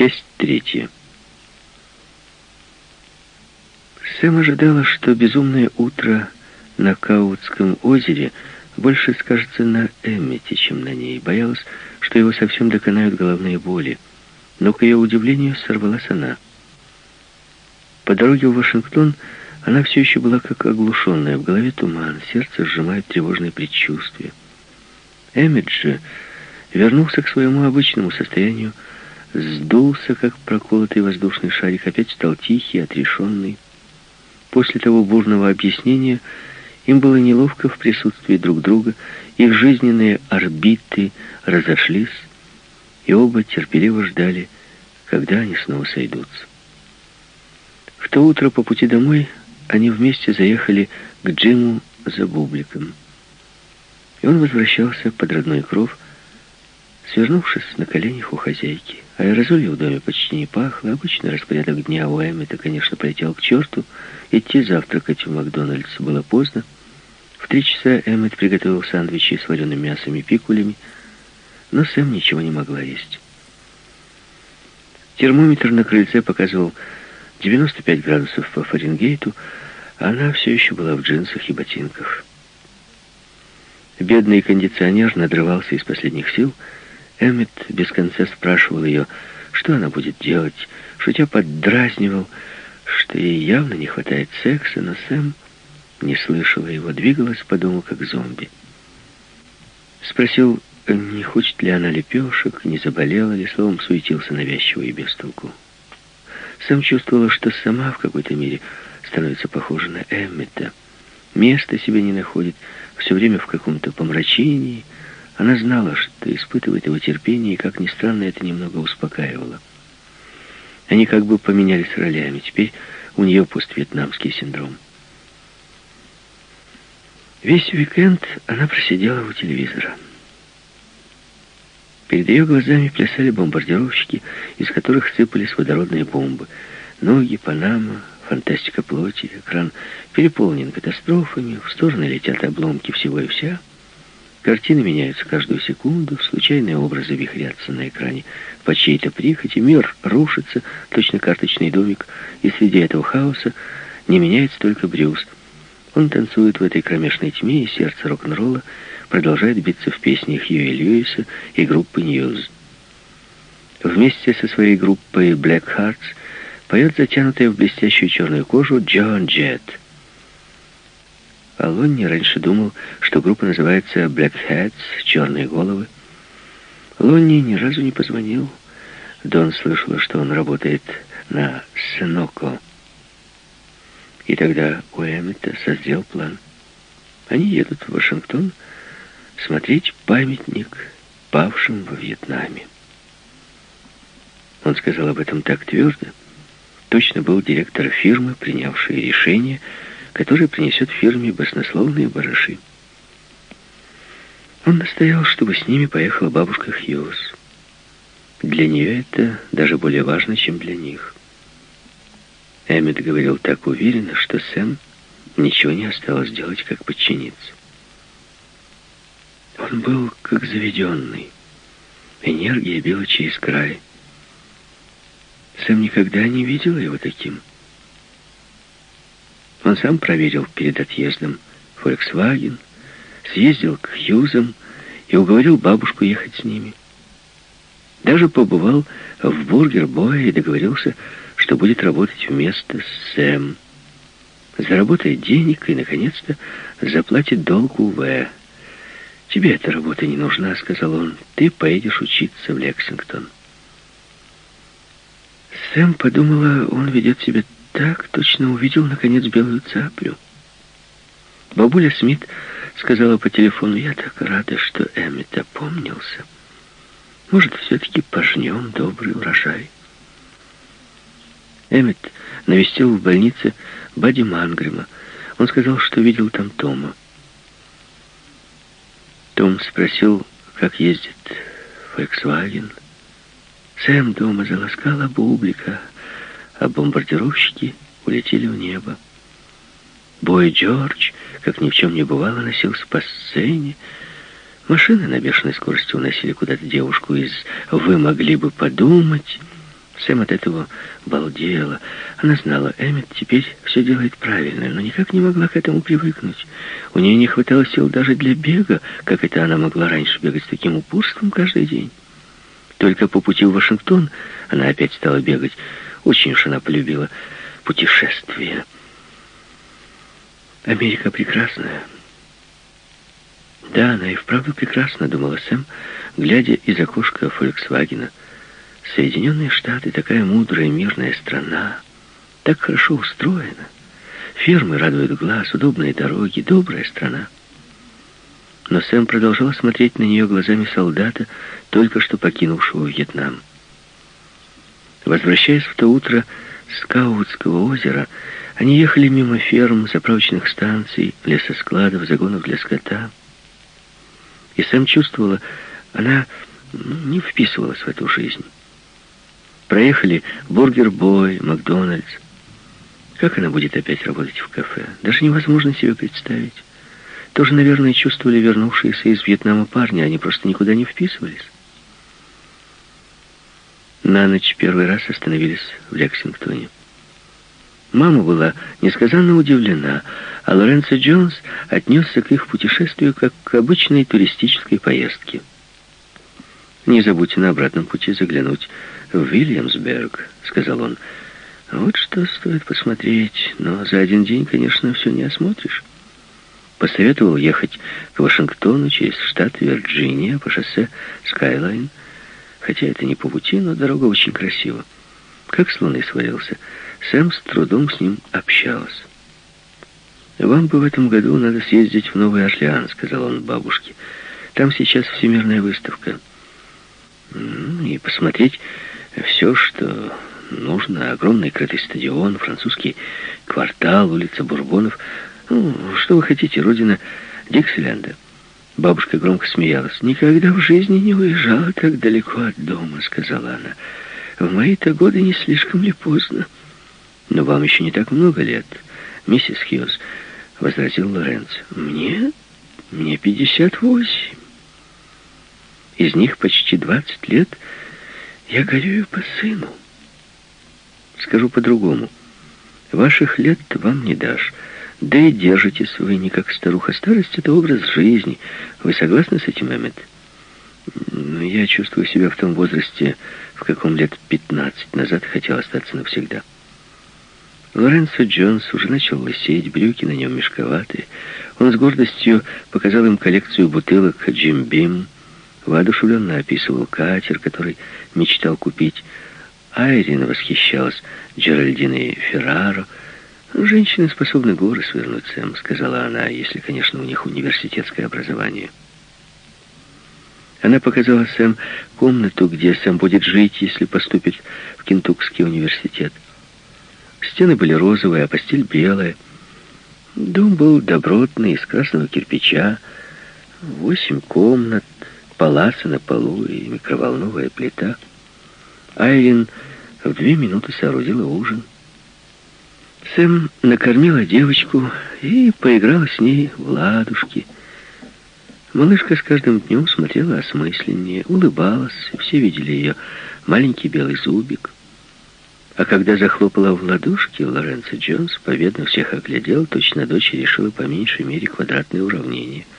Часть третья. Сэм ожидала, что безумное утро на Каутском озере больше скажется на Эммете, чем на ней. Боялась, что его совсем доконают головные боли. Но, к ее удивлению, сорвалась она. По дороге в Вашингтон она все еще была как оглушенная. В голове туман, сердце сжимает тревожные предчувствия. Эммет же вернулся к своему обычному состоянию, сдулся, как проколотый воздушный шарик, опять стал тихий, отрешенный. После того бурного объяснения им было неловко в присутствии друг друга, их жизненные орбиты разошлись, и оба терпеливо ждали, когда они снова сойдутся. В то утро по пути домой они вместе заехали к Джиму за бубликом. И он возвращался под родной кров, свернувшись на коленях у хозяйки. Аэрозолью в доме почти не пахло. Обычно распорядок дня у Эммета, конечно, полетел к черту. Идти завтракать в Макдональдс было поздно. В три часа Эммет приготовил сэндвичи с вареным мясом и пикулями, но Сэм ничего не могла есть. Термометр на крыльце показывал 95 градусов по Фаренгейту, а она все еще была в джинсах и ботинках. Бедный кондиционер надрывался из последних сил, Эммет без конца спрашивал ее, что она будет делать, шутя поддразнивал, что ей явно не хватает секса, но Сэм не слышала его, двигалась по дому как зомби. Спросил, не хочет ли она лепешек, не заболела ли, словом, суетился навязчиво и без толку. Сэм чувствовала, что сама в какой-то мере становится похожа на Эммета. Места себе не находит, все время в каком-то помрачении — она знала, что испытывает его терпение, и, как ни странно, это немного успокаивало. Они как бы поменялись ролями. Теперь у нее поствьетнамский синдром. Весь уикенд она просидела у телевизора. Перед ее глазами плясали бомбардировщики, из которых сыпались водородные бомбы. Ноги, Панама, фантастика плоти, экран переполнен катастрофами, в стороны летят обломки всего и вся — Картины меняются каждую секунду, случайные образы вихрятся на экране по чьей-то прихоти, мир рушится, точно карточный домик, и среди этого хаоса не меняется только Брюс. Он танцует в этой кромешной тьме, и сердце рок-н-ролла продолжает биться в песнях Хьюи Льюиса и группы Ньюз. Вместе со своей группой Black Hearts поет затянутая в блестящую черную кожу Джон Джет — а Лонни раньше думал, что группа называется Black Hats, черные головы. Лонни ни разу не позвонил. Дон слышала, что он работает на Сеноко. И тогда у Эммета созрел план. Они едут в Вашингтон смотреть памятник павшим во Вьетнаме. Он сказал об этом так твердо. Точно был директор фирмы, принявший решение который принесет фирме баснословные барыши. Он настоял, чтобы с ними поехала бабушка Хьюз. Для нее это даже более важно, чем для них. Эммет говорил так уверенно, что Сэм ничего не осталось делать, как подчиниться. Он был как заведенный. Энергия била через край. Сэм никогда не видела его таким. Он сам проверил перед отъездом Volkswagen, съездил к Хьюзам и уговорил бабушку ехать с ними. Даже побывал в Бургер-Бое и договорился, что будет работать вместо Сэм. Заработает денег и, наконец-то, заплатит долг УВ. «Тебе эта работа не нужна», — сказал он. «Ты поедешь учиться в Лексингтон». Сэм подумала, он ведет себя так точно увидел, наконец, белую цаплю. Бабуля Смит сказала по телефону, я так рада, что Эммет опомнился. Может, все-таки пожнем добрый урожай. Эммет навестил в больнице Бади Мангрима. Он сказал, что видел там Тома. Том спросил, как ездит Volkswagen. Сэм дома заласкала бублика, а бомбардировщики улетели в небо. Бой Джордж, как ни в чем не бывало, носился по сцене. Машины на бешеной скорости уносили куда-то девушку из «Вы могли бы подумать». Сэм от этого балдела. Она знала, Эммет теперь все делает правильно, но никак не могла к этому привыкнуть. У нее не хватало сил даже для бега, как это она могла раньше бегать с таким упорством каждый день. Только по пути в Вашингтон она опять стала бегать. Очень уж она полюбила путешествия. Америка прекрасная. Да, она и вправду прекрасна, думала Сэм, глядя из окошка Фольксвагена. Соединенные Штаты, такая мудрая, мирная страна, так хорошо устроена. Фермы радуют глаз, удобные дороги, добрая страна. Но Сэм продолжал смотреть на нее глазами солдата, только что покинувшего Вьетнам. Возвращаясь в то утро с Каутского озера, они ехали мимо ферм, заправочных станций, лесоскладов, загонов для скота. И Сэм чувствовала, она не вписывалась в эту жизнь. Проехали Бургер-Бой, Макдональдс. Как она будет опять работать в кафе? Даже невозможно себе представить. Тоже, наверное, чувствовали вернувшиеся из Вьетнама парни, они просто никуда не вписывались. На ночь первый раз остановились в Лексингтоне. Мама была несказанно удивлена, а Лоренцо Джонс отнесся к их путешествию как к обычной туристической поездке. «Не забудьте на обратном пути заглянуть в Вильямсберг», — сказал он. «Вот что стоит посмотреть, но за один день, конечно, все не осмотришь». Посоветовал ехать к Вашингтону через штат Вирджиния по шоссе Скайлайн, хотя это не по пути, но дорога очень красива. Как с луны свалился, Сэм с трудом с ним общалась. «Вам бы в этом году надо съездить в Новый Орлеан», — сказал он бабушке. «Там сейчас всемирная выставка. И посмотреть все, что нужно. Огромный крытый стадион, французский квартал, улица Бурбонов. Ну, что вы хотите, родина Диксиленда. Бабушка громко смеялась. «Никогда в жизни не уезжала так далеко от дома», — сказала она. «В мои-то годы не слишком ли поздно?» «Но вам еще не так много лет, миссис Хьюз», — возразил Лоренц. «Мне? Мне пятьдесят восемь. Из них почти двадцать лет я горюю по сыну. Скажу по-другому. Ваших лет вам не дашь. Да и держитесь вы не как старуха. Старость — это образ жизни. Вы согласны с этим, Эммет? Я чувствую себя в том возрасте, в каком лет пятнадцать назад хотел остаться навсегда. Лоренцо Джонс уже начал лысеть, брюки на нем мешковатые. Он с гордостью показал им коллекцию бутылок «Джим Бим», воодушевленно описывал катер, который мечтал купить. Айрин восхищалась Джеральдиной Ферраро. «Женщины способны горы свернуть, Сэм», — сказала она, «если, конечно, у них университетское образование». Она показала Сэм комнату, где Сэм будет жить, если поступит в Кентукский университет. Стены были розовые, а постель белая. Дом был добротный, из красного кирпича. Восемь комнат, паласа на полу и микроволновая плита. Айрин в две минуты соорудила ужин. Сэм накормила девочку и поиграла с ней в ладушки. Малышка с каждым днем смотрела осмысленнее, улыбалась, все видели ее маленький белый зубик. А когда захлопала в ладошки, Лоренцо Джонс победно всех оглядел, точно дочь решила по меньшей мере квадратные уравнения —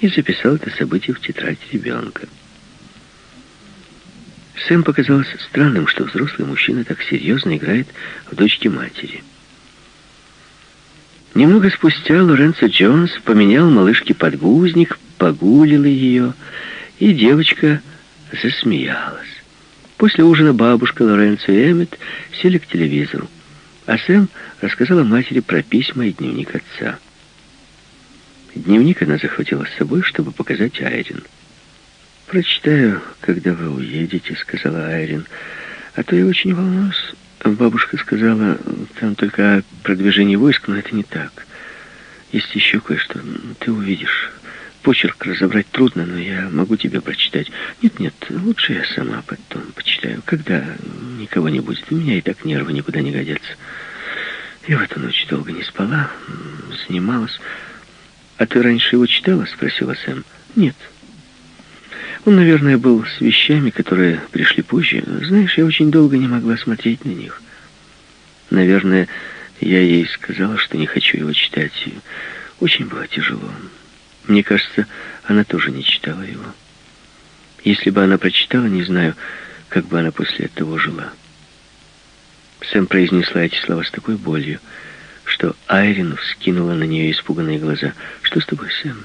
и записал это событие в тетрадь ребенка. Сэм показалось странным, что взрослый мужчина так серьезно играет в дочке матери. Немного спустя Лоренцо Джонс поменял малышке подгузник, погулил ее, и девочка засмеялась. После ужина бабушка Лоренцо и Эммет сели к телевизору, а Сэм рассказала матери про письма и дневник отца. Дневник она захватила с собой, чтобы показать Айрин. «Прочитаю, когда вы уедете», — сказала Айрин. «А то я очень волнуюсь». Бабушка сказала, там только о продвижении войск, но это не так. Есть еще кое-что. Ты увидишь. Почерк разобрать трудно, но я могу тебе прочитать. Нет-нет, лучше я сама потом почитаю. Когда никого не будет. У меня и так нервы никуда не годятся. Я в эту ночь долго не спала, занималась. «А ты раньше его читала?» — спросила Сэм. «Нет». Он, наверное, был с вещами, которые пришли позже. Знаешь, я очень долго не могла смотреть на них. Наверное, я ей сказала, что не хочу его читать. Очень было тяжело. Мне кажется, она тоже не читала его. Если бы она прочитала, не знаю, как бы она после этого жила. Сэм произнесла эти слова с такой болью, что Айрин вскинула на нее испуганные глаза. «Что с тобой, Сэм?»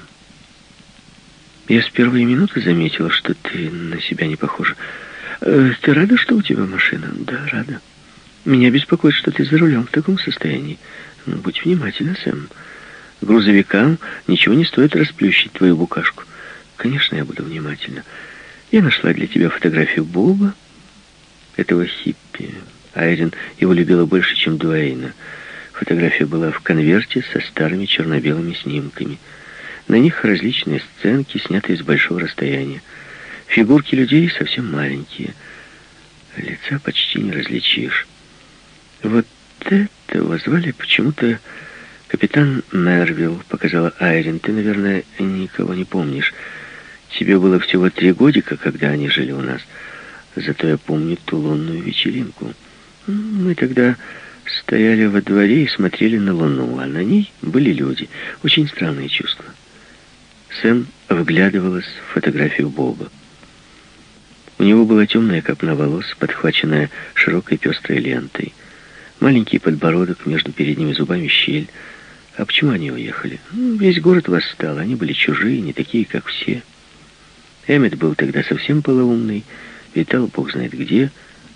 «Я с первой минуты заметила, что ты на себя не похожа. Э, ты рада, что у тебя машина?» «Да, рада. Меня беспокоит, что ты за рулем в таком состоянии. Ну, будь внимательна, Сэм. Грузовикам ничего не стоит расплющить твою букашку. Конечно, я буду внимательна. Я нашла для тебя фотографию Боба, этого хиппи. Айрин его любила больше, чем Дуэйна. Фотография была в конверте со старыми черно-белыми снимками. На них различные сценки, снятые с большого расстояния. Фигурки людей совсем маленькие. Лица почти не различишь. Вот этого звали почему-то капитан Мервилл, показала Айрин. Ты, наверное, никого не помнишь. Тебе было всего три годика, когда они жили у нас. Зато я помню ту лунную вечеринку. Мы тогда стояли во дворе и смотрели на луну, а на ней были люди. Очень странные чувства. Сэм вглядывалась в фотографию Боба. У него была темная копна волос, подхваченная широкой пестрой лентой. Маленький подбородок, между передними зубами щель. А почему они уехали? Ну, весь город восстал, они были чужие, не такие, как все. Эммет был тогда совсем полоумный, витал бог знает где,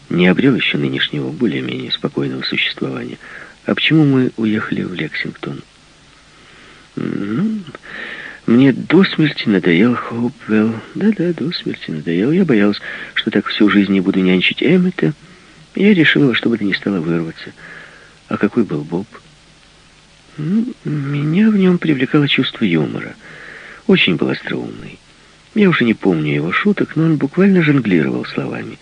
не обрел еще нынешнего более-менее спокойного существования. А почему мы уехали в Лексингтон? Ну, мне до смерти надоел Хоупвелл. Да-да, до смерти надоел. Я боялась, что так всю жизнь не буду нянчить Эммета. Я решила, чтобы это не стало вырваться. А какой был Боб? Ну, меня в нем привлекало чувство юмора. Очень был остроумный. Я уже не помню его шуток, но он буквально жонглировал словами.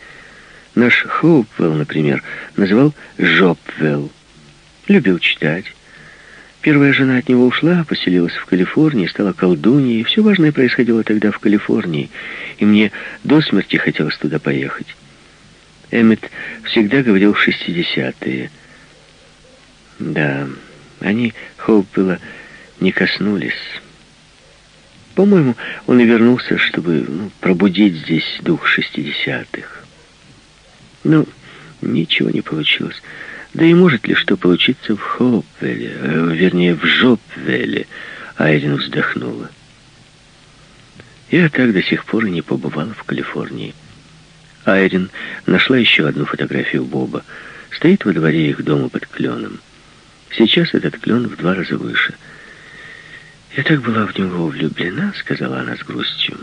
Наш Хоупвелл, например, называл Жопвелл. Любил читать. Первая жена от него ушла, поселилась в Калифорнии, стала колдуньей. Все важное происходило тогда в Калифорнии, и мне до смерти хотелось туда поехать. Эммет всегда говорил шестидесятые. Да, они Хоупвелла не коснулись. По-моему, он и вернулся, чтобы ну, пробудить здесь дух шестидесятых. Но ничего не получилось. Да и может ли что получиться в Хопвеле, э, вернее, в Жопвеле? Айрин вздохнула. Я так до сих пор и не побывала в Калифорнии. Айрин нашла еще одну фотографию Боба. Стоит во дворе их дома под кленом. Сейчас этот клен в два раза выше — «Я так была в него влюблена», — сказала она с грустью.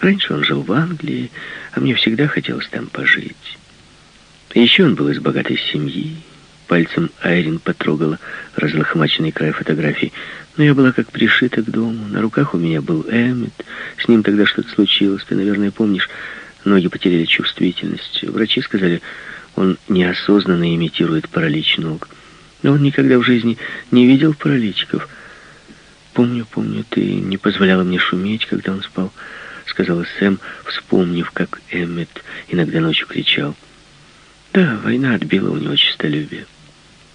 «Раньше он жил в Англии, а мне всегда хотелось там пожить. Еще он был из богатой семьи». Пальцем Айрин потрогала разлохмаченный край фотографии. Но я была как пришита к дому. На руках у меня был Эммет. С ним тогда что-то случилось. Ты, наверное, помнишь, ноги потеряли чувствительность. Врачи сказали, он неосознанно имитирует паралич ног. Но он никогда в жизни не видел параличиков. «Помню, помню, ты не позволяла мне шуметь, когда он спал», — сказала Сэм, вспомнив, как Эммет иногда ночью кричал. «Да, война отбила у него честолюбие.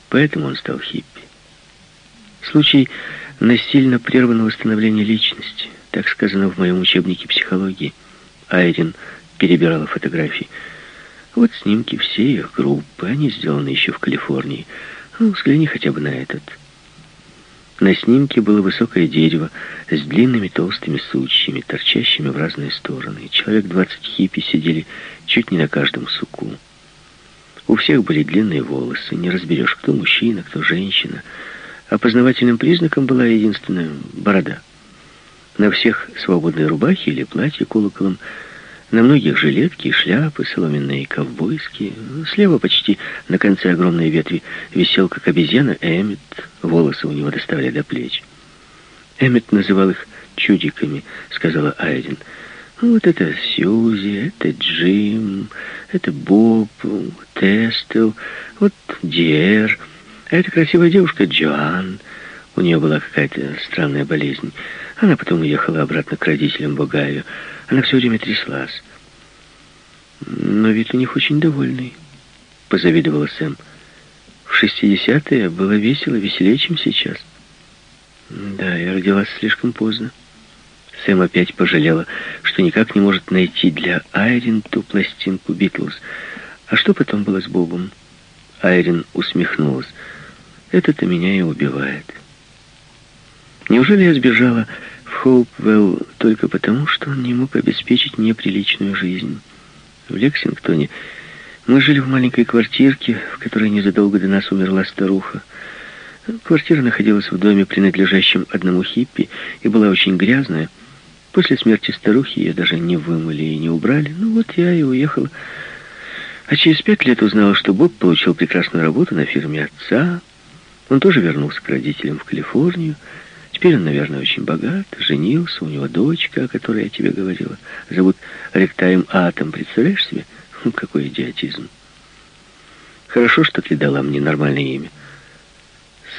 Поэтому он стал хиппи. Случай насильно прерванного становления личности, так сказано в моем учебнике психологии. Айрин перебирала фотографии. Вот снимки всей их группы, они сделаны еще в Калифорнии. Ну, взгляни хотя бы на этот». На снимке было высокое дерево с длинными толстыми сучьями, торчащими в разные стороны. Человек двадцать хиппи сидели чуть не на каждом суку. У всех были длинные волосы, не разберешь, кто мужчина, кто женщина. Опознавательным признаком была единственная борода. На всех свободные рубахи или платья колоколом – на многих жилетки, шляпы, соломенные ковбойские. Слева почти на конце огромной ветви висел, как обезьяна, Эммет. Волосы у него доставали до плеч. Эммет называл их чудиками, сказала Айден. Вот это Сьюзи, это Джим, это Боб, Тестел, вот Диэр. А эта красивая девушка Джоан. У нее была какая-то странная болезнь. Она потом уехала обратно к родителям в Огайо. Она все время тряслась. Но вид у них очень довольный, позавидовала Сэм. В шестидесятые было весело, веселее, чем сейчас. Да, я родилась слишком поздно. Сэм опять пожалела, что никак не может найти для Айрин ту пластинку «Битлз». А что потом было с Бобом? Айрин усмехнулась. Это-то меня и убивает. Неужели я сбежала в Хоупвелл только потому, что он не мог обеспечить мне приличную жизнь? В Лексингтоне мы жили в маленькой квартирке, в которой незадолго до нас умерла старуха. Квартира находилась в доме, принадлежащем одному хиппи, и была очень грязная. После смерти старухи ее даже не вымыли и не убрали. Ну вот я и уехала. А через пять лет узнала, что Боб получил прекрасную работу на фирме отца. Он тоже вернулся к родителям в Калифорнию. Теперь он, наверное, очень богат, женился, у него дочка, о которой я тебе говорила. Зовут Ректайм Атом, представляешь себе? Хм, какой идиотизм. Хорошо, что ты дала мне нормальное имя.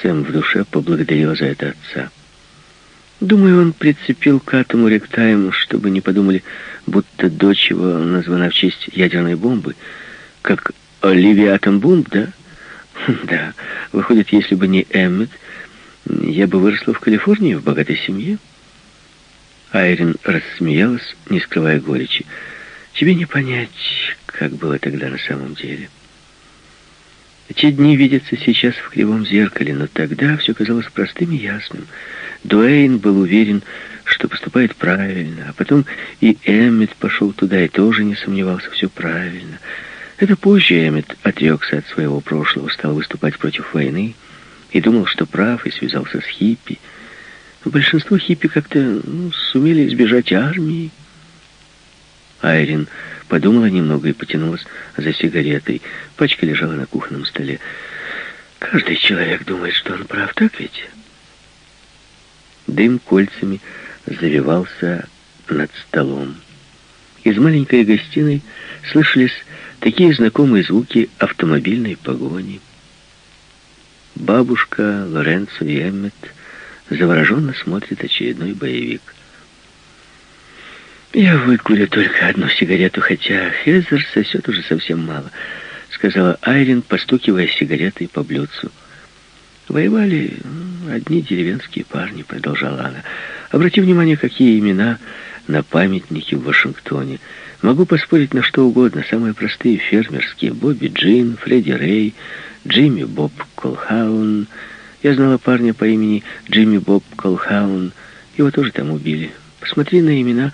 Сэм в душе поблагодарила за это отца. Думаю, он прицепил к атому Ректайму, чтобы не подумали, будто дочь его названа в честь ядерной бомбы, как Оливия Атомбомб, да? Хм, да, выходит, если бы не Эммет, я бы выросла в Калифорнии, в богатой семье. Айрин рассмеялась, не скрывая горечи. Тебе не понять, как было тогда на самом деле. Те дни видятся сейчас в кривом зеркале, но тогда все казалось простым и ясным. Дуэйн был уверен, что поступает правильно, а потом и Эммет пошел туда и тоже не сомневался, все правильно. Это позже Эммет отрекся от своего прошлого, стал выступать против войны, и думал, что прав, и связался с хиппи. Большинство хиппи как-то ну, сумели избежать армии. Айрин подумала немного и потянулась за сигаретой. Пачка лежала на кухонном столе. Каждый человек думает, что он прав, так ведь? Дым кольцами завивался над столом. Из маленькой гостиной слышались такие знакомые звуки автомобильной погони. Бабушка, Лоренцо и Эммет завороженно смотрят очередной боевик. «Я выкурю только одну сигарету, хотя Хезер сосет уже совсем мало», — сказала Айрин, постукивая сигаретой по блюдцу. «Воевали одни деревенские парни», — продолжала она. «Обрати внимание, какие имена на памятнике в Вашингтоне. Могу поспорить на что угодно, самые простые фермерские. Бобби Джин, Фредди Рэй, Джимми Боб Колхаун. Я знала парня по имени Джимми Боб Колхаун. Его тоже там убили. Посмотри на имена,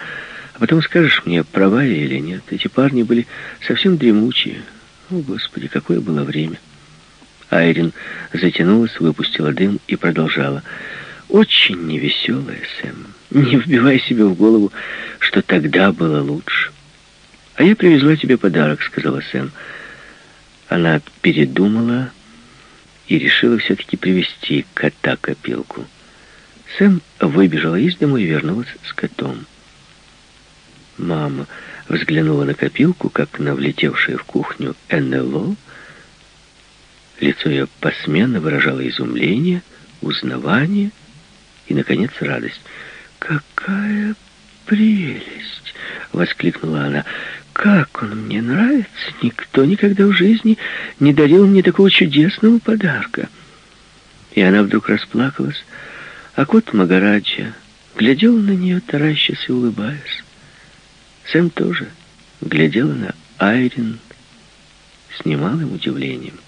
а потом скажешь мне, права я или нет. Эти парни были совсем дремучие. О, Господи, какое было время. Айрин затянулась, выпустила дым и продолжала. Очень невеселая, Сэм. Не вбивай себе в голову, что тогда было лучше. «А я привезла тебе подарок», — сказала Сэм. Она передумала и решила все-таки привести кота-копилку. Сэм выбежала из дома и вернулась с котом. Мама взглянула на копилку, как на влетевшее в кухню НЛО. Лицо ее посменно выражало изумление, узнавание и, наконец, радость. «Какая прелесть!» — воскликнула она. Как он мне нравится! Никто никогда в жизни не дарил мне такого чудесного подарка. И она вдруг расплакалась, а кот Магараджа глядел на нее, таращась и улыбаясь. Сэм тоже глядела на Айрин с немалым удивлением.